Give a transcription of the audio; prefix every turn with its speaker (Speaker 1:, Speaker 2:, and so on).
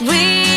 Speaker 1: We